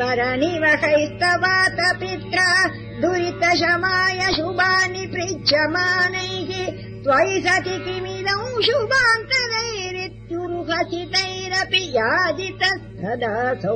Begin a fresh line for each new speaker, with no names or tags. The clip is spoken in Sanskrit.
वरनिवहैस्तवात पित्रा दुरितशमाय शुभानि पृच्छमानैः त्वयि सति किमिदौ शुभान्तरैरित्युरुहसितैरपि याजितस्तदासौ